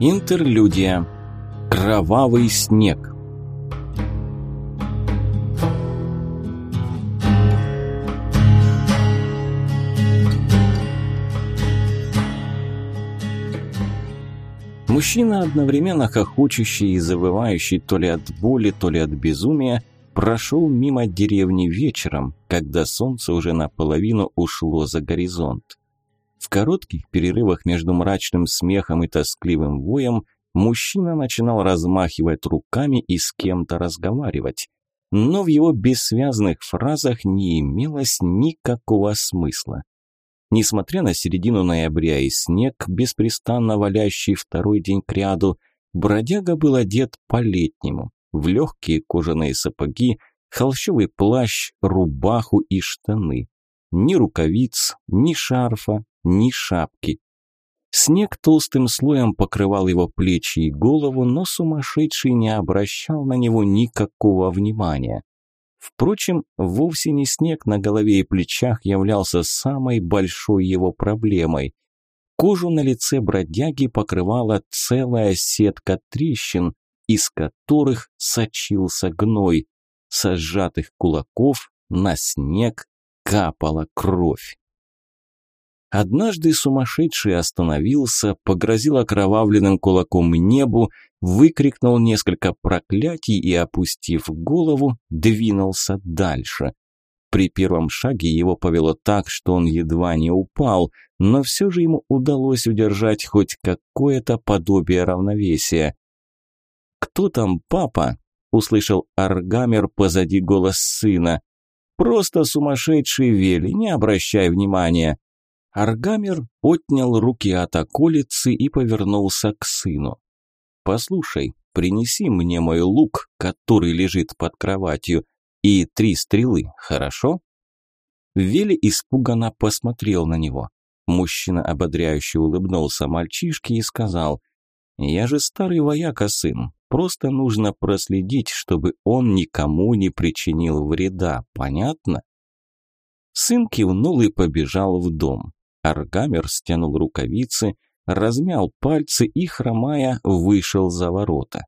Интерлюдия. Кровавый снег. Мужчина, одновременно хохочущий и завывающий то ли от боли, то ли от безумия, прошел мимо деревни вечером, когда солнце уже наполовину ушло за горизонт. В коротких перерывах между мрачным смехом и тоскливым воем мужчина начинал размахивать руками и с кем-то разговаривать. Но в его бессвязных фразах не имелось никакого смысла. Несмотря на середину ноября и снег, беспрестанно валящий второй день кряду, бродяга был одет по-летнему, в легкие кожаные сапоги, холщовый плащ, рубаху и штаны. Ни рукавиц, ни шарфа, ни шапки. Снег толстым слоем покрывал его плечи и голову, но сумасшедший не обращал на него никакого внимания. Впрочем, вовсе не снег на голове и плечах являлся самой большой его проблемой. Кожу на лице бродяги покрывала целая сетка трещин, из которых сочился гной. Со сжатых кулаков на снег капала кровь. Однажды сумасшедший остановился, погрозил окровавленным кулаком небу, выкрикнул несколько проклятий и, опустив голову, двинулся дальше. При первом шаге его повело так, что он едва не упал, но все же ему удалось удержать хоть какое-то подобие равновесия. «Кто там, папа?» – услышал Аргамер позади голос сына. «Просто сумасшедший Вели, не обращай внимания». Аргамер отнял руки от околицы и повернулся к сыну. «Послушай, принеси мне мой лук, который лежит под кроватью, и три стрелы, хорошо?» Вели испуганно посмотрел на него. Мужчина ободряюще улыбнулся мальчишке и сказал, «Я же старый вояка, сын, просто нужно проследить, чтобы он никому не причинил вреда, понятно?» Сын кивнул и побежал в дом. Аргамер стянул рукавицы, размял пальцы и, хромая, вышел за ворота.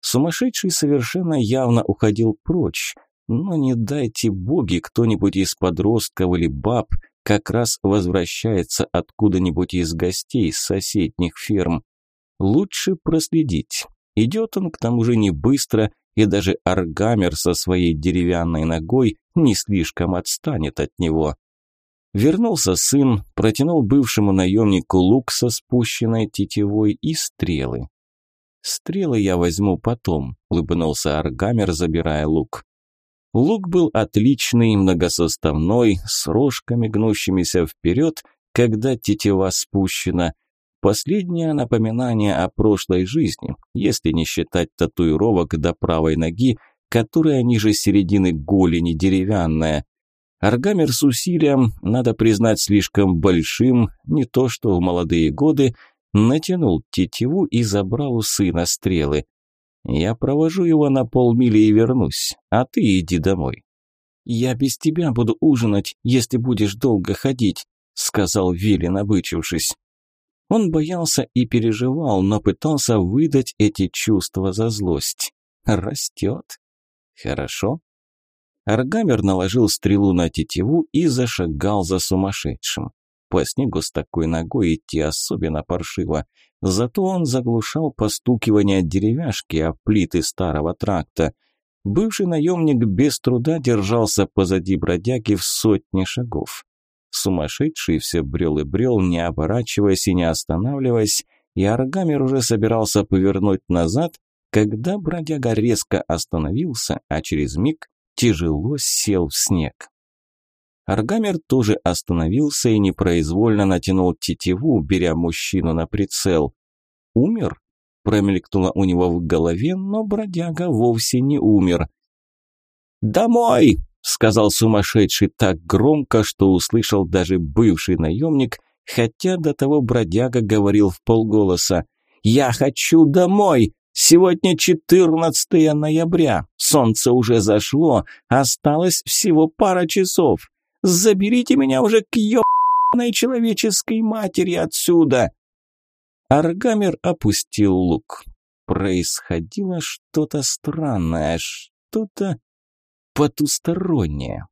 Сумасшедший совершенно явно уходил прочь, но не дайте боги, кто-нибудь из подростков или баб как раз возвращается откуда-нибудь из гостей с соседних ферм. Лучше проследить. Идет он к тому же не быстро, и даже Аргамер со своей деревянной ногой не слишком отстанет от него. Вернулся сын, протянул бывшему наемнику лук со спущенной тетивой и стрелы. «Стрелы я возьму потом», – улыбнулся Аргамер, забирая лук. Лук был отличный, многосоставной, с рожками, гнущимися вперед, когда тетива спущена. Последнее напоминание о прошлой жизни, если не считать татуировок до правой ноги, которая ниже середины голени деревянная. Аргамер с усилием, надо признать, слишком большим, не то что в молодые годы, натянул тетиву и забрал у сына стрелы. «Я провожу его на полмили и вернусь, а ты иди домой». «Я без тебя буду ужинать, если будешь долго ходить», сказал Вилли, набычившись. Он боялся и переживал, но пытался выдать эти чувства за злость. Растет. Хорошо, Аргамер наложил стрелу на тетиву и зашагал за сумасшедшим. По снегу с такой ногой идти особенно паршиво. Зато он заглушал постукивание деревяшки о плиты старого тракта. Бывший наемник без труда держался позади бродяги в сотни шагов. Сумасшедший все брел и брел, не оборачиваясь и не останавливаясь, и Аргамер уже собирался повернуть назад, когда бродяга резко остановился, а через миг тяжело сел в снег. Аргамер тоже остановился и непроизвольно натянул тетиву, беря мужчину на прицел. «Умер?» – промелькнуло у него в голове, но бродяга вовсе не умер. «Домой!» – сказал сумасшедший так громко, что услышал даже бывший наемник, хотя до того бродяга говорил в полголоса. «Я хочу домой! Сегодня 14 ноября, солнце уже зашло, осталось всего пара часов. Заберите меня уже к ебаной человеческой матери отсюда!» Аргамер опустил лук. Происходило что-то странное, что-то потустороннее.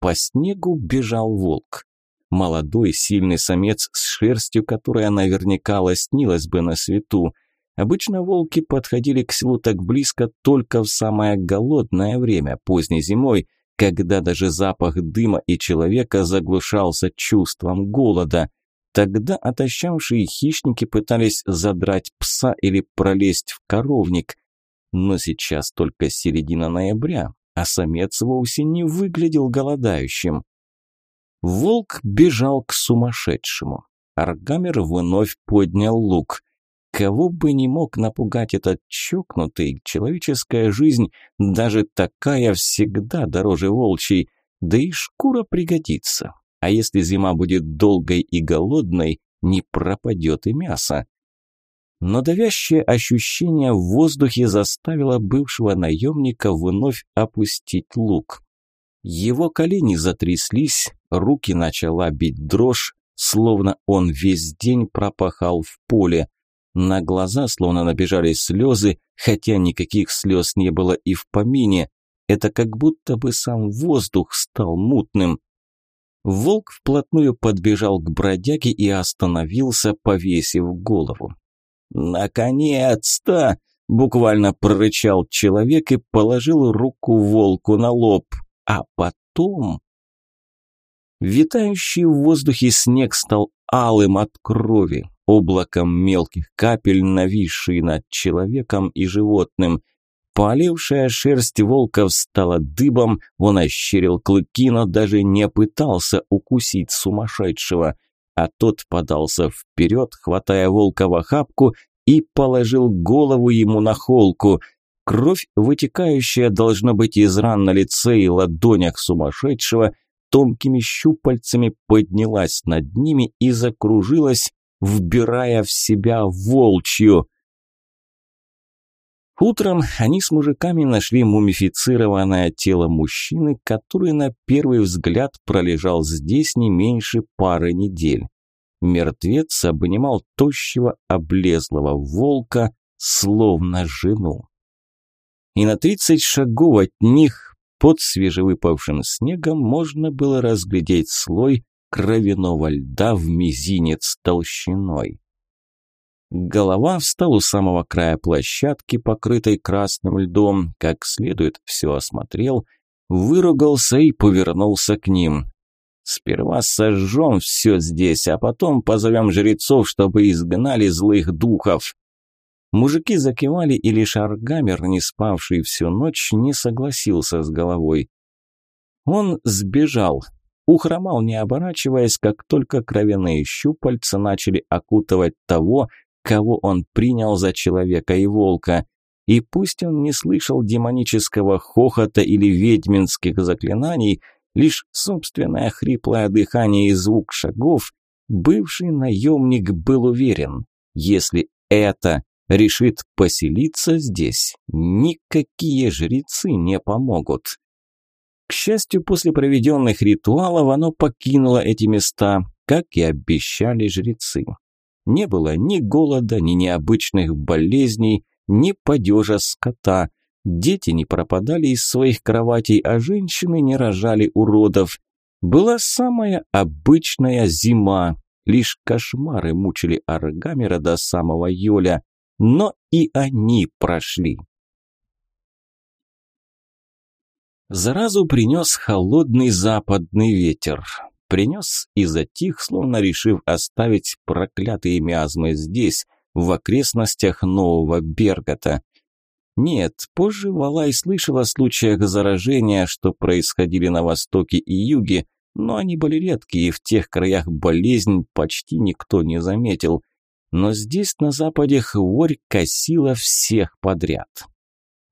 По снегу бежал волк. Молодой, сильный самец с шерстью, которая наверняка лоснилась бы на свету. Обычно волки подходили к селу так близко только в самое голодное время, поздней зимой, когда даже запах дыма и человека заглушался чувством голода. Тогда отощавшие хищники пытались задрать пса или пролезть в коровник. Но сейчас только середина ноября, а самец вовсе не выглядел голодающим. Волк бежал к сумасшедшему. Аргамер вновь поднял лук. Кого бы не мог напугать этот чокнутый, человеческая жизнь, даже такая всегда дороже волчьей, да и шкура пригодится. А если зима будет долгой и голодной, не пропадет и мясо. Но давящее ощущение в воздухе заставило бывшего наемника вновь опустить лук. Его колени затряслись, руки начала бить дрожь, словно он весь день пропахал в поле. На глаза словно набежали слезы, хотя никаких слез не было и в помине. Это как будто бы сам воздух стал мутным. Волк вплотную подбежал к бродяге и остановился, повесив голову. «Наконец-то!» – буквально прорычал человек и положил руку волку на лоб. А потом... Витающий в воздухе снег стал алым от крови, облаком мелких капель, нависшие над человеком и животным. Полевшая шерсть волка встала дыбом, он ощерил клыки, но даже не пытался укусить сумасшедшего, а тот подался вперед, хватая волка в охапку и положил голову ему на холку – Кровь, вытекающая, должно быть из ран на лице и ладонях сумасшедшего, тонкими щупальцами поднялась над ними и закружилась, вбирая в себя волчью. Утром они с мужиками нашли мумифицированное тело мужчины, который на первый взгляд пролежал здесь не меньше пары недель. Мертвец обнимал тощего, облезлого волка, словно жену и на 30 шагов от них под свежевыпавшим снегом можно было разглядеть слой кровяного льда в мизинец толщиной. Голова встал у самого края площадки, покрытой красным льдом, как следует все осмотрел, выругался и повернулся к ним. «Сперва сожжем все здесь, а потом позовем жрецов, чтобы изгнали злых духов». Мужики закивали, и лишь Аргамер, не спавший всю ночь, не согласился с головой. Он сбежал, ухромал, не оборачиваясь, как только кровяные щупальца начали окутывать того, кого он принял за человека и волка. И пусть он не слышал демонического хохота или ведьминских заклинаний, лишь собственное хриплое дыхание и звук шагов, бывший наемник был уверен, если это решит поселиться здесь, никакие жрецы не помогут. К счастью, после проведенных ритуалов оно покинуло эти места, как и обещали жрецы. Не было ни голода, ни необычных болезней, ни падежа скота. Дети не пропадали из своих кроватей, а женщины не рожали уродов. Была самая обычная зима. Лишь кошмары мучили Аргамера до самого Йоля но и они прошли. Заразу принес холодный западный ветер. Принес и затих, словно решив оставить проклятые миазмы здесь, в окрестностях Нового Бергота. Нет, позже Валай слышал о случаях заражения, что происходили на востоке и юге, но они были редкие, и в тех краях болезнь почти никто не заметил но здесь, на западе, хворь косила всех подряд.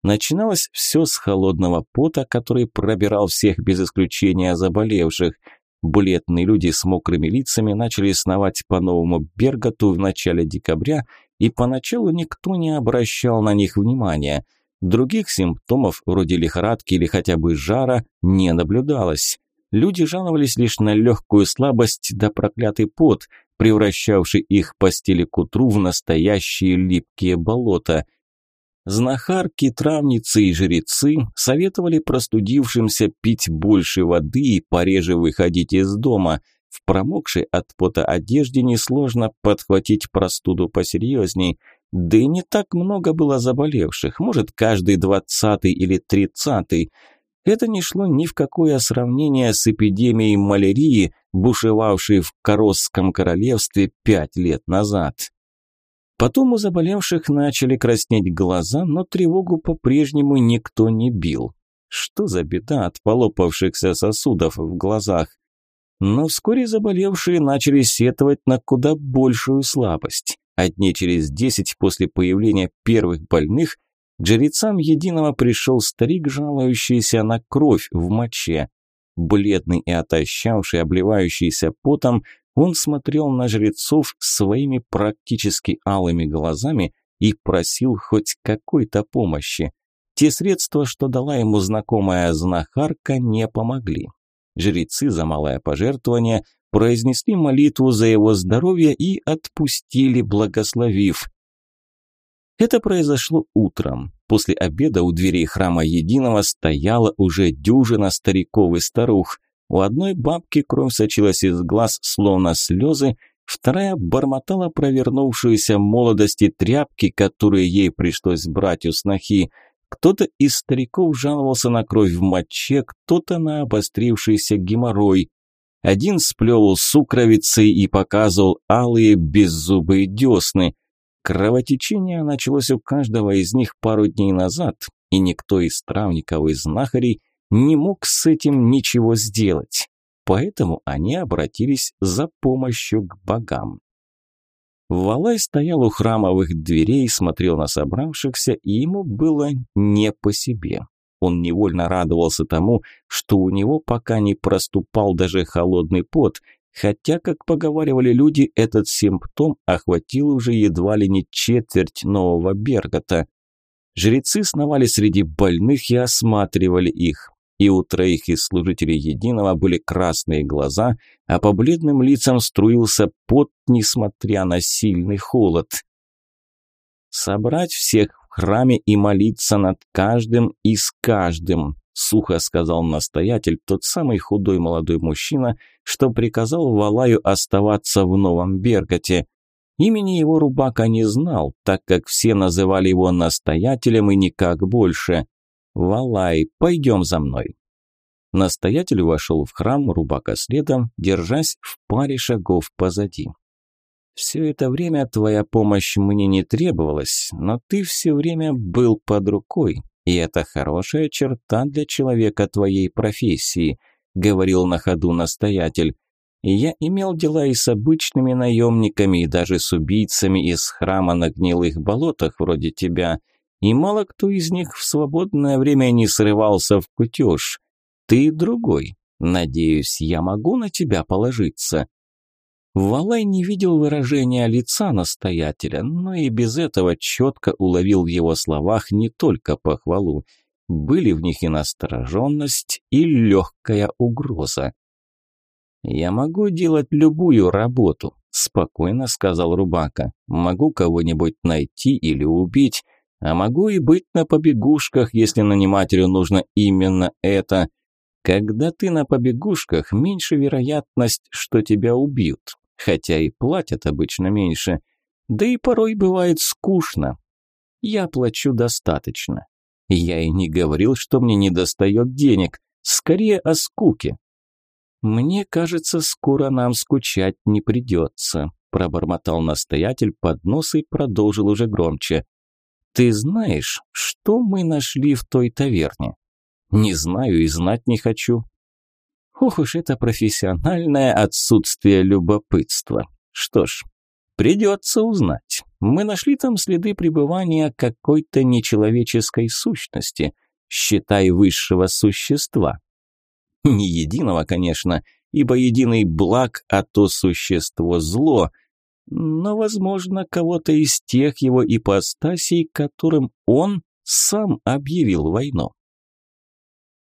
Начиналось все с холодного пота, который пробирал всех без исключения заболевших. Бледные люди с мокрыми лицами начали сновать по новому Берготу в начале декабря, и поначалу никто не обращал на них внимания. Других симптомов, вроде лихорадки или хотя бы жара, не наблюдалось. Люди жаловались лишь на легкую слабость да проклятый пот, превращавший их постели к утру в настоящие липкие болота. Знахарки, травницы и жрецы советовали простудившимся пить больше воды и пореже выходить из дома. В промокшей от пота одежде несложно подхватить простуду посерьезней. Да и не так много было заболевших, может, каждый двадцатый или тридцатый – это не шло ни в какое сравнение с эпидемией малярии, бушевавшей в Коросском королевстве пять лет назад. Потом у заболевших начали краснеть глаза, но тревогу по-прежнему никто не бил. Что за беда от полопавшихся сосудов в глазах? Но вскоре заболевшие начали сетовать на куда большую слабость. Одни через десять после появления первых больных к единого пришел старик, жалующийся на кровь в моче. Бледный и отощавший, обливающийся потом, он смотрел на жрецов своими практически алыми глазами и просил хоть какой-то помощи. Те средства, что дала ему знакомая знахарка, не помогли. Жрецы за малое пожертвование произнесли молитву за его здоровье и отпустили, благословив. Это произошло утром. После обеда у дверей храма Единого стояла уже дюжина стариков и старух. У одной бабки кровь сочилась из глаз, словно слезы, вторая бормотала про вернувшуюся молодости тряпки, которые ей пришлось брать у снохи. Кто-то из стариков жаловался на кровь в моче, кто-то на обострившийся геморрой. Один сплевал сукровицей и показывал алые беззубые десны – Кровотечение началось у каждого из них пару дней назад, и никто из травников и знахарей не мог с этим ничего сделать. Поэтому они обратились за помощью к богам. Валай стоял у храмовых дверей, смотрел на собравшихся, и ему было не по себе. Он невольно радовался тому, что у него пока не проступал даже холодный пот, Хотя, как поговаривали люди, этот симптом охватил уже едва ли не четверть нового Бергота. Жрецы сновали среди больных и осматривали их. И у троих из служителей Единого были красные глаза, а по бледным лицам струился пот, несмотря на сильный холод. «Собрать всех в храме и молиться над каждым и с каждым», сухо сказал настоятель, тот самый худой молодой мужчина, что приказал Валаю оставаться в Новом Берготе. Имени его Рубака не знал, так как все называли его настоятелем и никак больше. «Валай, пойдем за мной». Настоятель вошел в храм, Рубака следом, держась в паре шагов позади. «Все это время твоя помощь мне не требовалась, но ты все время был под рукой, и это хорошая черта для человека твоей профессии», – говорил на ходу настоятель. Я имел дела и с обычными наемниками, и даже с убийцами из храма на гнилых болотах вроде тебя. И мало кто из них в свободное время не срывался в кутеж. Ты другой. Надеюсь, я могу на тебя положиться. Валай не видел выражения лица настоятеля, но и без этого четко уловил в его словах не только похвалу. Были в них и настороженность, и легкая угроза. «Я могу делать любую работу», – спокойно сказал Рубака. «Могу кого-нибудь найти или убить, а могу и быть на побегушках, если нанимателю нужно именно это. Когда ты на побегушках, меньше вероятность, что тебя убьют хотя и платят обычно меньше. Да и порой бывает скучно. Я плачу достаточно. Я и не говорил, что мне не достает денег, скорее о скуке. Мне кажется, скоро нам скучать не придется, пробормотал настоятель под нос и продолжил уже громче. Ты знаешь, что мы нашли в той таверне? Не знаю и знать не хочу. Ох уж это профессиональное отсутствие любопытства. Что ж, придется узнать. Мы нашли там следы пребывания какой-то нечеловеческой сущности, считай высшего существа. Не единого, конечно, ибо единый благ, а то существо зло, но, возможно, кого-то из тех его ипостасей, которым он сам объявил войну.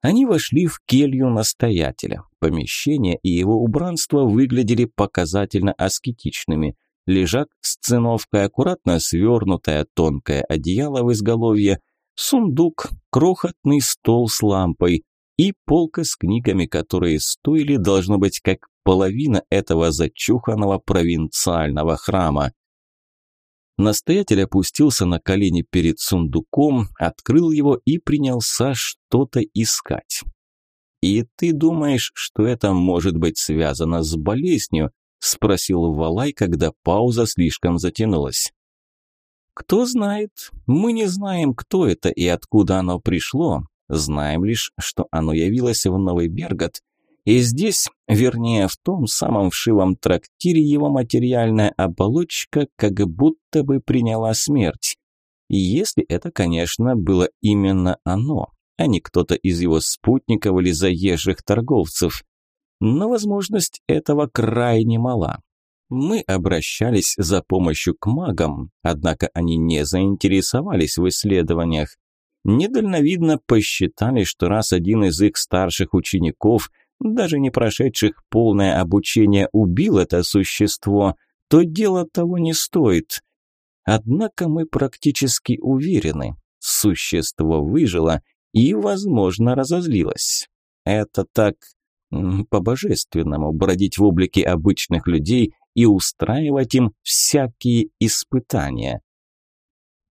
Они вошли в келью настоятеля. Помещение и его убранство выглядели показательно аскетичными. Лежак с циновкой, аккуратно свернутое тонкое одеяло в изголовье, сундук, крохотный стол с лампой и полка с книгами, которые стоили, должно быть, как половина этого зачуханного провинциального храма. Настоятель опустился на колени перед сундуком, открыл его и принялся что-то искать. «И ты думаешь, что это может быть связано с болезнью?» – спросил Валай, когда пауза слишком затянулась. «Кто знает? Мы не знаем, кто это и откуда оно пришло. Знаем лишь, что оно явилось в Новый Бергот – и здесь, вернее, в том самом вшивом трактире его материальная оболочка как будто бы приняла смерть. Если это, конечно, было именно оно, а не кто-то из его спутников или заезжих торговцев. Но возможность этого крайне мала. Мы обращались за помощью к магам, однако они не заинтересовались в исследованиях. Недальновидно посчитали, что раз один из их старших учеников – даже не прошедших полное обучение, убил это существо, то дело того не стоит. Однако мы практически уверены, существо выжило и, возможно, разозлилось. Это так по-божественному бродить в облике обычных людей и устраивать им всякие испытания.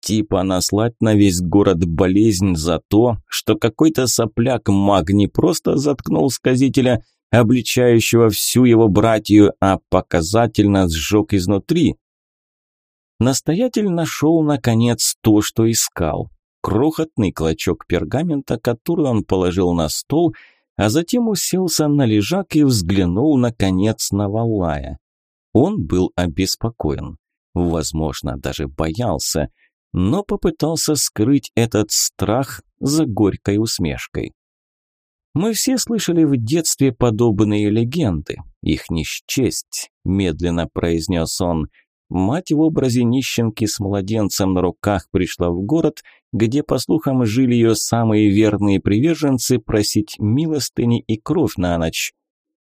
Типа наслать на весь город болезнь за то, что какой-то сопляк-маг не просто заткнул сказителя, обличающего всю его братью, а показательно сжег изнутри. Настоятель нашел, наконец, то, что искал. Крохотный клочок пергамента, который он положил на стол, а затем уселся на лежак и взглянул, наконец, на Валая. Он был обеспокоен. Возможно, даже боялся – но попытался скрыть этот страх за горькой усмешкой. Мы все слышали в детстве подобные легенды. Их не медленно произнес он. Мать в образе нищенки с младенцем на руках пришла в город, где, по слухам, жили ее самые верные приверженцы просить милостыни и кровь на ночь.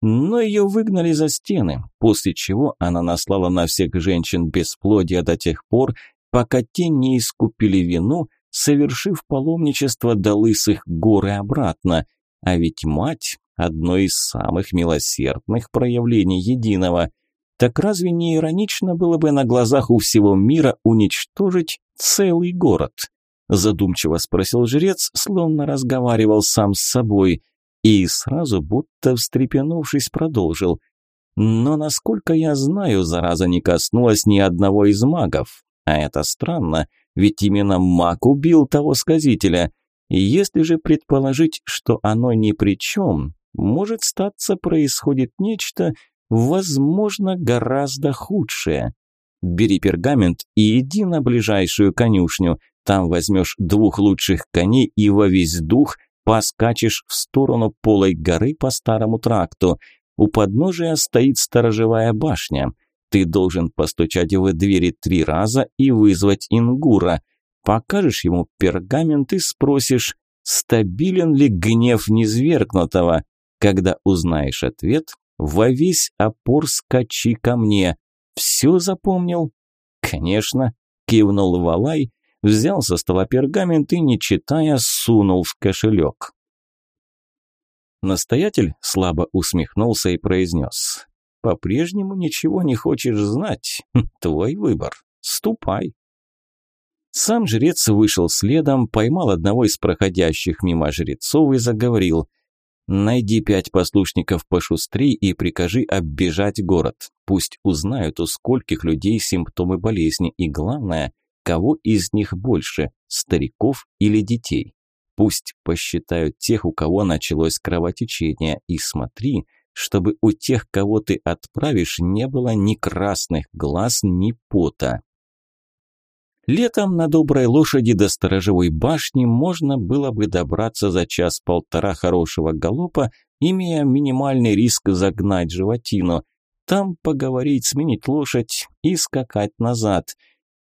Но ее выгнали за стены, после чего она наслала на всех женщин бесплодия до тех пор, пока те не искупили вину, совершив паломничество до лысых гор и обратно. А ведь мать – одно из самых милосердных проявлений единого. Так разве не иронично было бы на глазах у всего мира уничтожить целый город? Задумчиво спросил жрец, словно разговаривал сам с собой, и сразу, будто встрепенувшись, продолжил. Но, насколько я знаю, зараза не коснулась ни одного из магов. А это странно, ведь именно маг убил того сказителя. И если же предположить, что оно ни при чем, может статься происходит нечто, возможно, гораздо худшее. Бери пергамент и иди на ближайшую конюшню. Там возьмешь двух лучших коней и во весь дух поскачешь в сторону полой горы по старому тракту. У подножия стоит сторожевая башня. Ты должен постучать в двери три раза и вызвать Ингура. Покажешь ему пергамент и спросишь, стабилен ли гнев низвергнутого. Когда узнаешь ответ, во весь опор скачи ко мне. Все запомнил? Конечно, кивнул Валай, взял со стола пергамент и, не читая, сунул в кошелек. Настоятель слабо усмехнулся и произнес. По-прежнему ничего не хочешь знать? Хм, твой выбор. Ступай. Сам жрец вышел следом, поймал одного из проходящих мимо жрецов и заговорил. «Найди пять послушников пошустрей и прикажи оббежать город. Пусть узнают, у скольких людей симптомы болезни и, главное, кого из них больше, стариков или детей. Пусть посчитают тех, у кого началось кровотечение, и смотри, чтобы у тех, кого ты отправишь, не было ни красных глаз, ни пота. Летом на доброй лошади до сторожевой башни можно было бы добраться за час-полтора хорошего галопа, имея минимальный риск загнать животину. Там поговорить, сменить лошадь и скакать назад.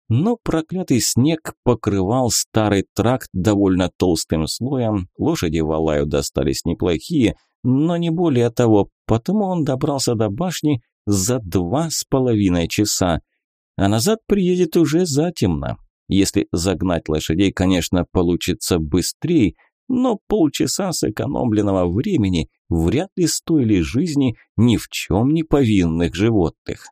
Но проклятый снег покрывал старый тракт довольно толстым слоем, лошади Валаю достались неплохие, но не более того, потому он добрался до башни за два с половиной часа, а назад приедет уже затемно. Если загнать лошадей, конечно, получится быстрее, но полчаса сэкономленного времени вряд ли стоили жизни ни в чем не повинных животных.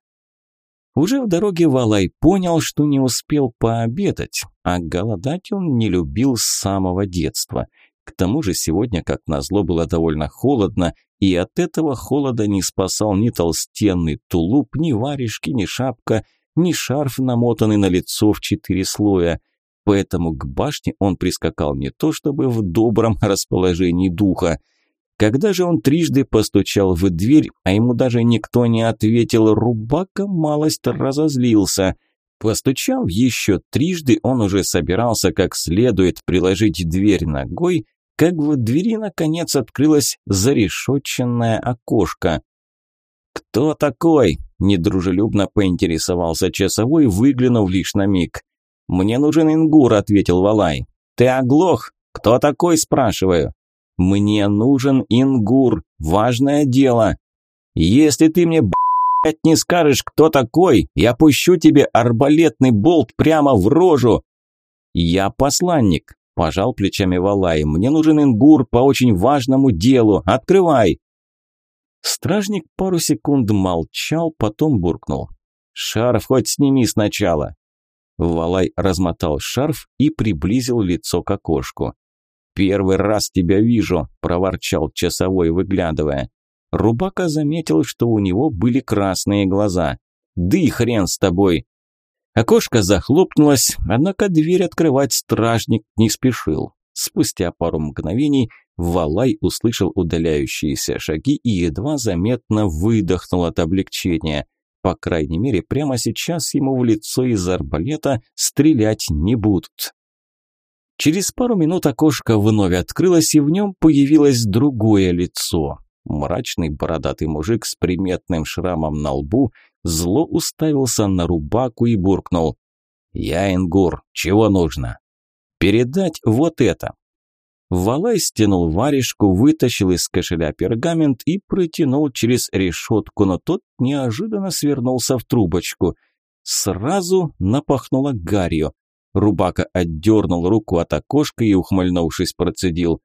Уже в дороге Валай понял, что не успел пообедать, а голодать он не любил с самого детства. К тому же сегодня, как назло, было довольно холодно, и от этого холода не спасал ни толстенный тулуп, ни варежки, ни шапка, ни шарф, намотанный на лицо в четыре слоя. Поэтому к башне он прискакал не то чтобы в добром расположении духа – когда же он трижды постучал в дверь, а ему даже никто не ответил, Рубака малость разозлился. Постучав еще трижды, он уже собирался как следует приложить дверь ногой, как в двери наконец открылось зарешетченное окошко. «Кто такой?» – недружелюбно поинтересовался часовой, выглянув лишь на миг. «Мне нужен ингур», – ответил Валай. «Ты оглох? Кто такой?» – спрашиваю. Мне нужен ингур, важное дело. Если ты мне, блядь, не скажешь, кто такой, я пущу тебе арбалетный болт прямо в рожу. Я посланник, пожал плечами Валай. Мне нужен ингур по очень важному делу. Открывай. Стражник пару секунд молчал, потом буркнул. «Шарф хоть сними сначала». Валай размотал шарф и приблизил лицо к окошку. «Первый раз тебя вижу», – проворчал часовой, выглядывая. Рубака заметил, что у него были красные глаза. «Да и хрен с тобой!» Окошко захлопнулось, однако дверь открывать стражник не спешил. Спустя пару мгновений Валай услышал удаляющиеся шаги и едва заметно выдохнул от облегчения. По крайней мере, прямо сейчас ему в лицо из арбалета стрелять не будут. Через пару минут окошко вновь открылось, и в нем появилось другое лицо. Мрачный бородатый мужик с приметным шрамом на лбу зло уставился на рубаку и буркнул. «Я Ингур, чего нужно?» «Передать вот это». Валай стянул варежку, вытащил из кошеля пергамент и протянул через решетку, но тот неожиданно свернулся в трубочку. Сразу напахнуло гарью. Рубака отдернул руку от окошка и, ухмыльнувшись, процедил.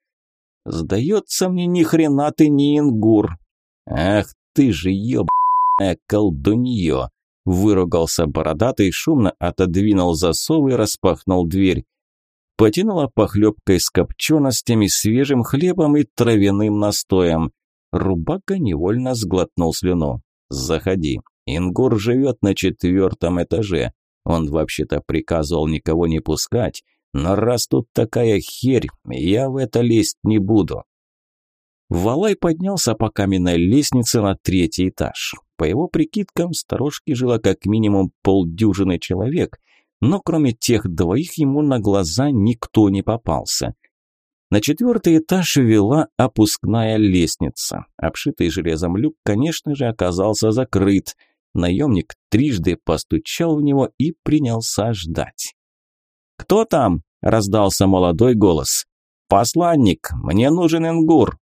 «Сдается мне, ни хрена ты не ингур!» «Ах ты же ебаная колдунье!» Выругался бородатый, шумно отодвинул засов и распахнул дверь. Потянула похлебкой с копченостями, свежим хлебом и травяным настоем. Рубака невольно сглотнул слюну. «Заходи. Ингур живет на четвертом этаже. Он вообще-то приказывал никого не пускать, но раз тут такая херь, я в это лезть не буду. Валай поднялся по каменной лестнице на третий этаж. По его прикидкам, в сторожке жило как минимум полдюжины человек, но кроме тех двоих ему на глаза никто не попался. На четвертый этаж вела опускная лестница. Обшитый железом люк, конечно же, оказался закрыт – Наемник трижды постучал в него и принялся ждать. «Кто там?» – раздался молодой голос. «Посланник, мне нужен ингур».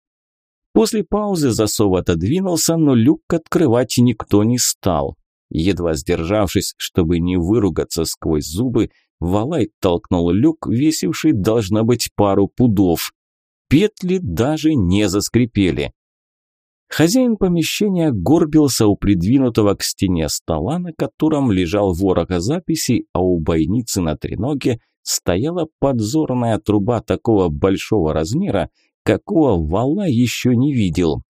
После паузы засов отодвинулся, но люк открывать никто не стал. Едва сдержавшись, чтобы не выругаться сквозь зубы, Валай толкнул люк, весивший должно быть пару пудов. Петли даже не заскрипели. Хозяин помещения горбился у придвинутого к стене стола, на котором лежал ворох записей, а у бойницы на треноге стояла подзорная труба такого большого размера, какого вала еще не видел.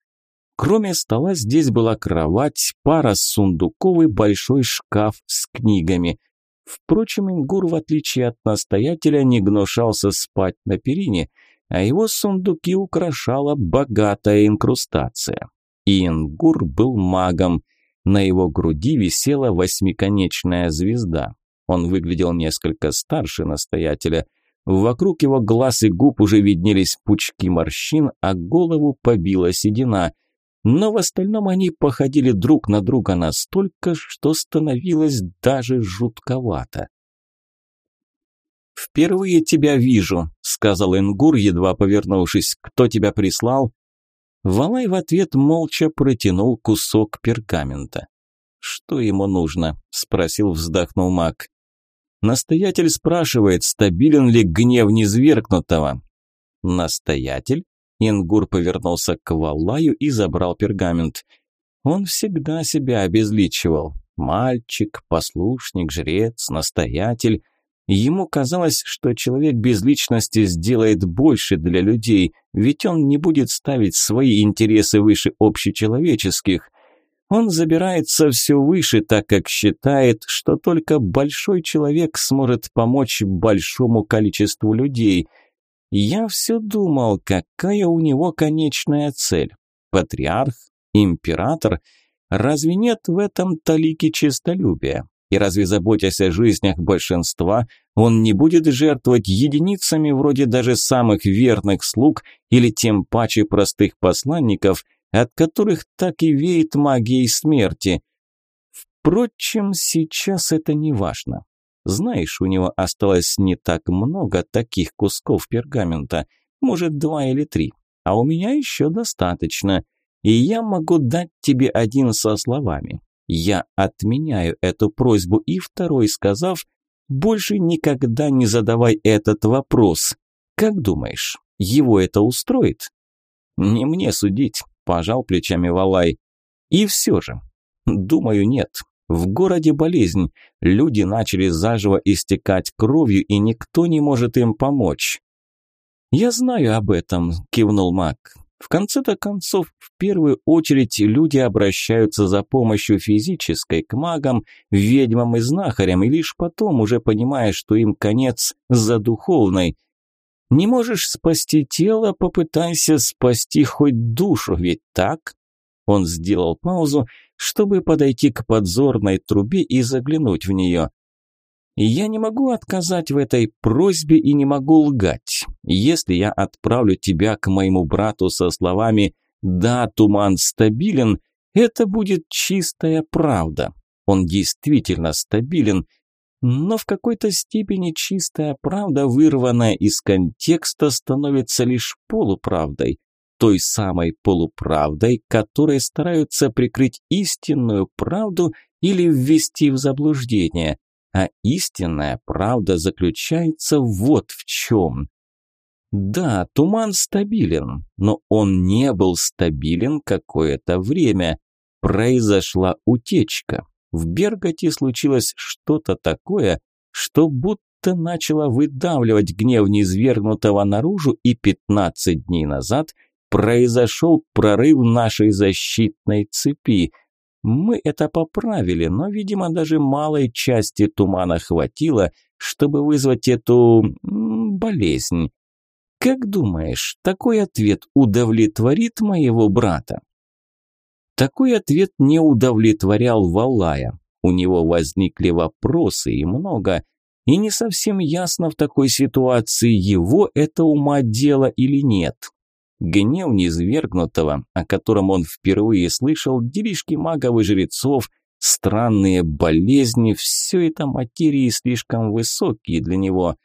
Кроме стола здесь была кровать, пара сундуков и большой шкаф с книгами. Впрочем, Ингур, в отличие от настоятеля, не гнушался спать на перине – а его сундуки украшала богатая инкрустация. Ингур был магом. На его груди висела восьмиконечная звезда. Он выглядел несколько старше настоятеля. Вокруг его глаз и губ уже виднелись пучки морщин, а голову побила седина. Но в остальном они походили друг на друга настолько, что становилось даже жутковато. «Впервые тебя вижу», – сказал Ингур, едва повернувшись. «Кто тебя прислал?» Валай в ответ молча протянул кусок пергамента. «Что ему нужно?» – спросил, вздохнул маг. «Настоятель спрашивает, стабилен ли гнев низвергнутого». «Настоятель?» Ингур повернулся к Валаю и забрал пергамент. Он всегда себя обезличивал. Мальчик, послушник, жрец, настоятель. Ему казалось, что человек без личности сделает больше для людей, ведь он не будет ставить свои интересы выше общечеловеческих. Он забирается все выше, так как считает, что только большой человек сможет помочь большому количеству людей. Я все думал, какая у него конечная цель. Патриарх? Император? Разве нет в этом талики честолюбия? И разве, заботясь о жизнях большинства, он не будет жертвовать единицами вроде даже самых верных слуг или тем паче простых посланников, от которых так и веет магией смерти? Впрочем, сейчас это не важно. Знаешь, у него осталось не так много таких кусков пергамента, может, два или три, а у меня еще достаточно, и я могу дать тебе один со словами. Я отменяю эту просьбу и второй, сказав, больше никогда не задавай этот вопрос. Как думаешь, его это устроит? Не мне судить, пожал плечами Валай. И все же, думаю, нет. В городе болезнь. Люди начали заживо истекать кровью, и никто не может им помочь. «Я знаю об этом», – кивнул маг. В конце-то концов, в первую очередь люди обращаются за помощью физической к магам, ведьмам и знахарям, и лишь потом, уже понимая, что им конец за духовной. Не можешь спасти тело, попытайся спасти хоть душу, ведь так? Он сделал паузу, чтобы подойти к подзорной трубе и заглянуть в нее. Я не могу отказать в этой просьбе и не могу лгать. Если я отправлю тебя к моему брату со словами «Да, туман стабилен», это будет чистая правда. Он действительно стабилен, но в какой-то степени чистая правда, вырванная из контекста, становится лишь полуправдой, той самой полуправдой, которой стараются прикрыть истинную правду или ввести в заблуждение. А истинная правда заключается вот в чем. Да, туман стабилен, но он не был стабилен какое-то время. Произошла утечка. В Берготе случилось что-то такое, что будто начало выдавливать гнев низвергнутого наружу, и 15 дней назад произошел прорыв нашей защитной цепи – мы это поправили, но, видимо, даже малой части тумана хватило, чтобы вызвать эту... болезнь. Как думаешь, такой ответ удовлетворит моего брата? Такой ответ не удовлетворял Валая. У него возникли вопросы и много, и не совсем ясно в такой ситуации, его это ума дело или нет. Гнев низвергнутого, о котором он впервые слышал, делишки магов и жрецов, странные болезни, все это материи слишком высокие для него.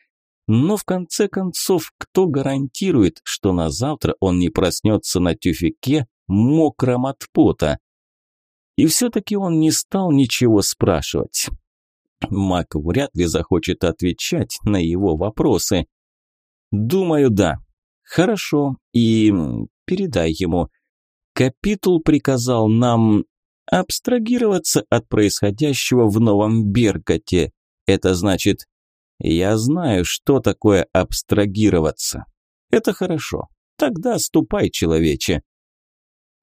Но в конце концов, кто гарантирует, что на завтра он не проснется на тюфике, мокром от пота? И все-таки он не стал ничего спрашивать. Маг вряд ли захочет отвечать на его вопросы. «Думаю, да», Хорошо, и передай ему. Капитул приказал нам абстрагироваться от происходящего в Новом Берготе. Это значит, я знаю, что такое абстрагироваться. Это хорошо. Тогда ступай, человече.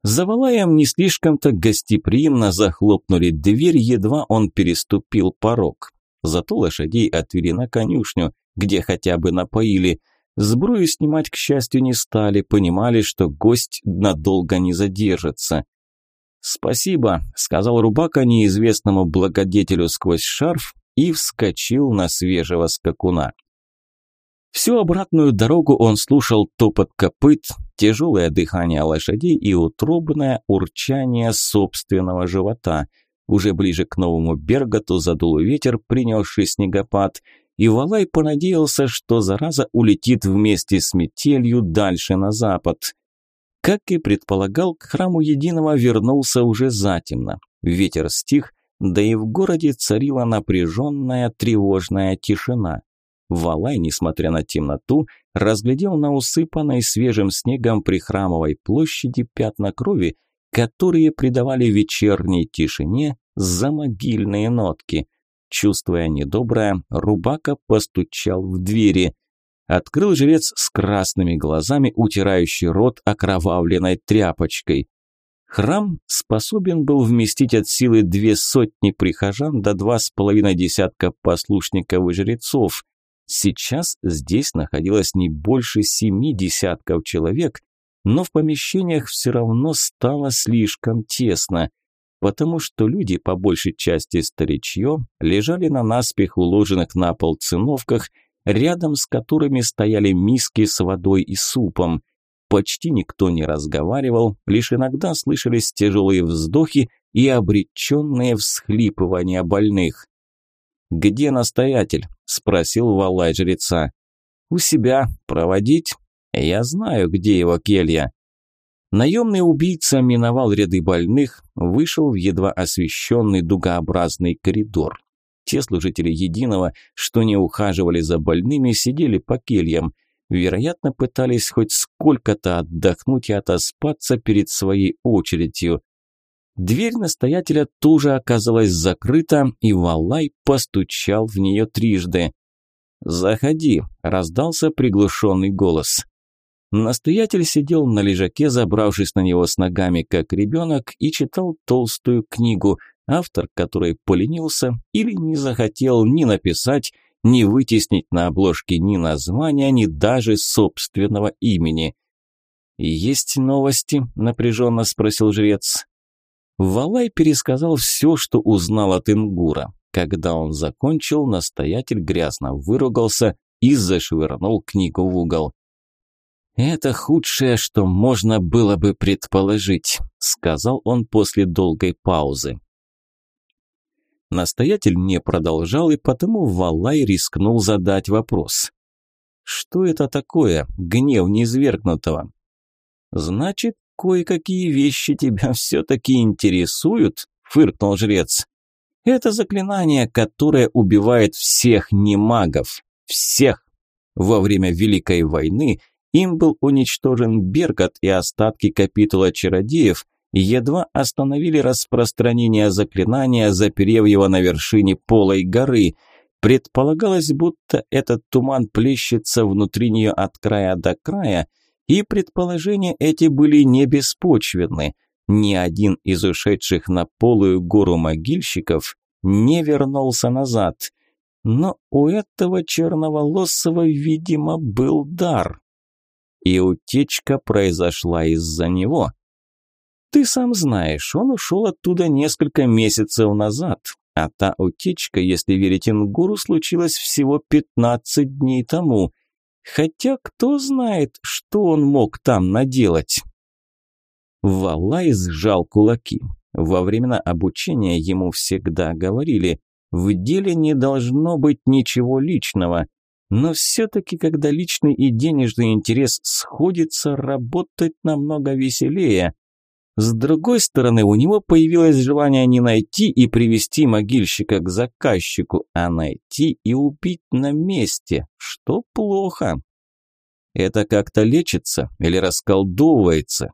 За Валаем не слишком-то гостеприимно захлопнули дверь, едва он переступил порог. Зато лошадей отвели на конюшню, где хотя бы напоили – Сбрую снимать, к счастью, не стали, понимали, что гость надолго не задержится. «Спасибо», – сказал Рубака неизвестному благодетелю сквозь шарф и вскочил на свежего скакуна. Всю обратную дорогу он слушал топот копыт, тяжелое дыхание лошадей и утробное урчание собственного живота. Уже ближе к новому Берготу задул ветер, принесший снегопад – и Валай понадеялся, что зараза улетит вместе с метелью дальше на запад. Как и предполагал, к храму Единого вернулся уже затемно. Ветер стих, да и в городе царила напряженная тревожная тишина. Валай, несмотря на темноту, разглядел на усыпанной свежим снегом при храмовой площади пятна крови, которые придавали вечерней тишине замогильные нотки. Чувствуя недоброе, Рубака постучал в двери. Открыл жрец с красными глазами, утирающий рот окровавленной тряпочкой. Храм способен был вместить от силы две сотни прихожан до два с половиной десятка послушников и жрецов. Сейчас здесь находилось не больше семи десятков человек, но в помещениях все равно стало слишком тесно – потому что люди, по большей части старичье, лежали на наспех уложенных на пол циновках, рядом с которыми стояли миски с водой и супом. Почти никто не разговаривал, лишь иногда слышались тяжелые вздохи и обреченные всхлипывания больных. «Где настоятель?» – спросил Валай жреца. «У себя. Проводить? Я знаю, где его келья». Наемный убийца миновал ряды больных, вышел в едва освещенный дугообразный коридор. Те служители Единого, что не ухаживали за больными, сидели по кельям. Вероятно, пытались хоть сколько-то отдохнуть и отоспаться перед своей очередью. Дверь настоятеля тоже оказалась закрыта, и Валай постучал в нее трижды. «Заходи», – раздался приглушенный голос. Настоятель сидел на лежаке, забравшись на него с ногами, как ребенок, и читал толстую книгу, автор которой поленился или не захотел ни написать, ни вытеснить на обложке ни названия, ни даже собственного имени. «Есть новости?» – напряженно спросил жрец. Валай пересказал все, что узнал от Ингура. Когда он закончил, настоятель грязно выругался и зашвырнул книгу в угол. «Это худшее, что можно было бы предположить», – сказал он после долгой паузы. Настоятель не продолжал, и потому Валай рискнул задать вопрос. «Что это такое, гнев низвергнутого?» «Значит, кое-какие вещи тебя все-таки интересуют?» – фыркнул жрец. «Это заклинание, которое убивает всех немагов. Всех! Во время Великой войны – им был уничтожен Беркат и остатки капитула чародеев, едва остановили распространение заклинания, заперев его на вершине полой горы. Предполагалось, будто этот туман плещется внутри нее от края до края, и предположения эти были не беспочвенны. Ни один из ушедших на полую гору могильщиков не вернулся назад. Но у этого черноволосого, видимо, был дар и утечка произошла из-за него. Ты сам знаешь, он ушел оттуда несколько месяцев назад, а та утечка, если верить Ингуру, случилась всего 15 дней тому. Хотя кто знает, что он мог там наделать. Валай сжал кулаки. Во времена обучения ему всегда говорили, в деле не должно быть ничего личного. Но все-таки, когда личный и денежный интерес сходятся, работать намного веселее. С другой стороны, у него появилось желание не найти и привести могильщика к заказчику, а найти и убить на месте, что плохо. Это как-то лечится или расколдовывается?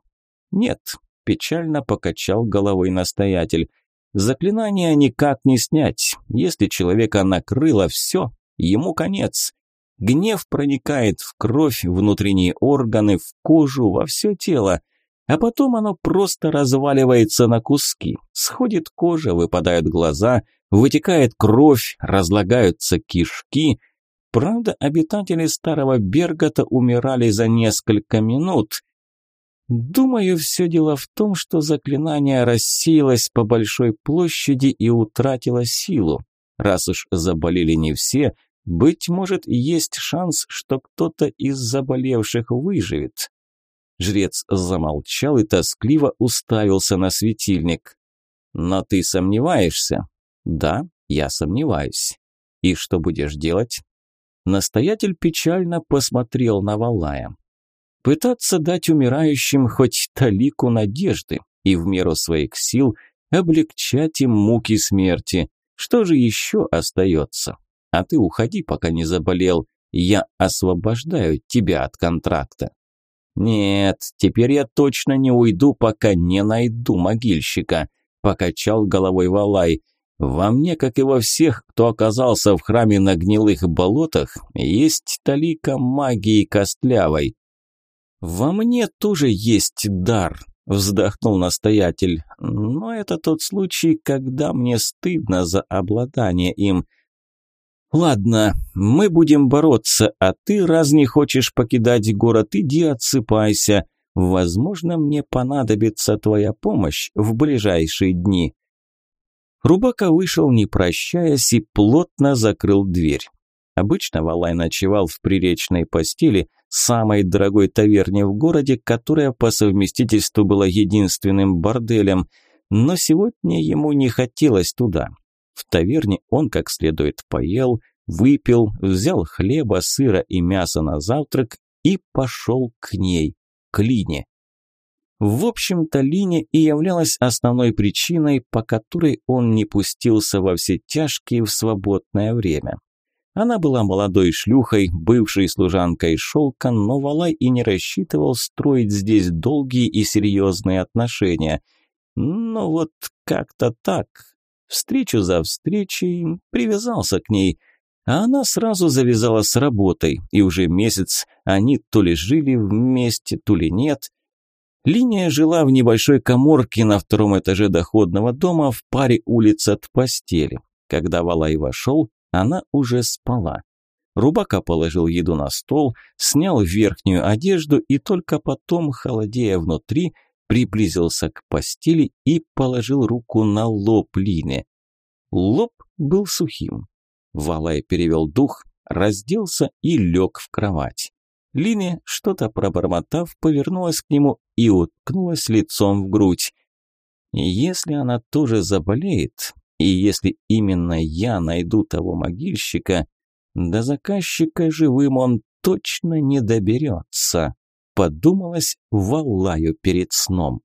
Нет, печально покачал головой настоятель. Заклинание никак не снять. Если человека накрыло все, ему конец. Гнев проникает в кровь, внутренние органы, в кожу, во все тело. А потом оно просто разваливается на куски. Сходит кожа, выпадают глаза, вытекает кровь, разлагаются кишки. Правда, обитатели Старого Бергота умирали за несколько минут. Думаю, все дело в том, что заклинание рассеялось по большой площади и утратило силу. Раз уж заболели не все, быть может, есть шанс, что кто-то из заболевших выживет. Жрец замолчал и тоскливо уставился на светильник. «Но ты сомневаешься?» «Да, я сомневаюсь. И что будешь делать? Настоятель печально посмотрел на Валая. Пытаться дать умирающим хоть талику надежды и в меру своих сил облегчать им муки смерти. Что же еще остается? А ты уходи, пока не заболел. Я освобождаю тебя от контракта. Нет, теперь я точно не уйду, пока не найду могильщика, покачал головой Валай. Во мне, как и во всех, кто оказался в храме на гнилых болотах, есть талика магии костлявой. Во мне тоже есть дар, вздохнул настоятель. Но это тот случай, когда мне стыдно за обладание им. Ладно, мы будем бороться, а ты, раз не хочешь покидать город, иди отсыпайся. Возможно, мне понадобится твоя помощь в ближайшие дни. Рубака вышел, не прощаясь, и плотно закрыл дверь. Обычно Валай ночевал в приречной постели, самой дорогой таверне в городе, которая по совместительству была единственным борделем, но сегодня ему не хотелось туда. В таверне он как следует поел, выпил, взял хлеба, сыра и мяса на завтрак и пошел к ней, к Лине. В общем-то, Лине и являлась основной причиной, по которой он не пустился во все тяжкие в свободное время. Она была молодой шлюхой, бывшей служанкой шелка, но Валай и не рассчитывал строить здесь долгие и серьезные отношения. Но вот как-то так, встречу за встречей, привязался к ней – а она сразу завязала с работой, и уже месяц они то ли жили вместе, то ли нет. Линия жила в небольшой коморке на втором этаже доходного дома в паре улиц от постели. Когда Валай вошел, она уже спала. Рубака положил еду на стол, снял верхнюю одежду и только потом, холодея внутри, приблизился к постели и положил руку на лоб Лины. Лоб был сухим. Валай перевел дух, разделся и лег в кровать. Линия, что-то пробормотав, повернулась к нему и уткнулась лицом в грудь. Если она тоже заболеет, и если именно я найду того могильщика, до заказчика живым он точно не доберется, подумалось Валаю перед сном.